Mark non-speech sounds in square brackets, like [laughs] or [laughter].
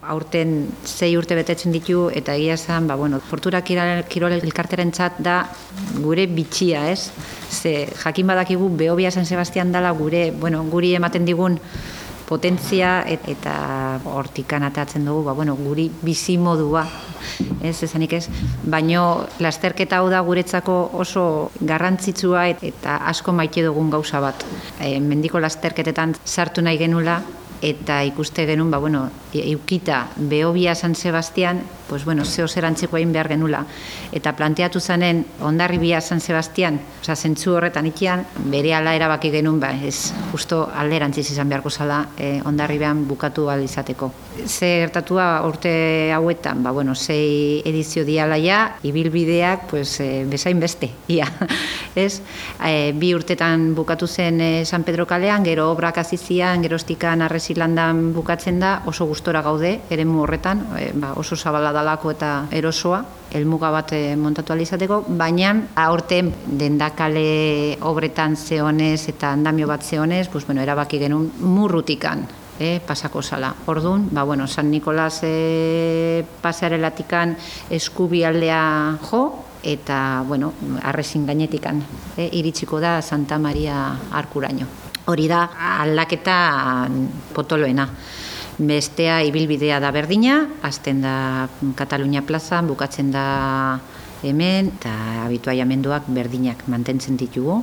Aurten zei urte betetzen ditu eta egia esan, ba, bueno, portura kirol elkarteren txat da gure bitxia, ez? Ze jakin badakigu behobia San Sebastian dala gure, bueno, guri ematen digun potentzia et, eta hortikan atatzen dugu, ba, bueno, guri bizi modua, ez esanik ez, baino lasterketa hau da guretzako oso garrantzitsua et, eta asko maite dugun gauza bat. E, mendiko lasterketetan sartu nahi genula, eta ikuste genuen, ba, bueno, eukita behobia San Sebastian, pues, bueno, zeo zer antzeko egin behar genula. Eta planteatu zanen, ondarribia San Sebastian, oza, zentzu horretan itian, bere ala erabaki genuen, ba, ez, justo alderantziz izan beharko zala, eh, ondarribean bukatu ahal izateko. Ze gertatua urte hauetan, ba, bueno, zei edizio dialaia, ibilbideak, pues, eh, bezain beste, [laughs] ia. ez, eh, bi urtetan bukatu zen eh, San Pedro kalean, gero obrak azizian, gerostikan arrezilandan bukatzen da, oso gustora gaude, eremu horretan, e, ba, oso zabala dalako eta erosoa, helmuga bat e, montatu alizateko, baina aurten dendakale obretan zeonez eta andamio bat zeonez, pues, bueno, erabaki genuen murrutikan, e, pasako zala. Orduan, ba, bueno, San Nikolas e, pasearelatikan eskubialdea jo, eta, bueno, arrezin gainetikan, e, iritsiko da Santa Maria Arkuraino. Hori da aldaketa potoloena. Bestea ibilbidea da berdina, azten da Katalunia plazan, bukatzen da hemen, eta habituaiamenduak berdinak mantentzen ditugu.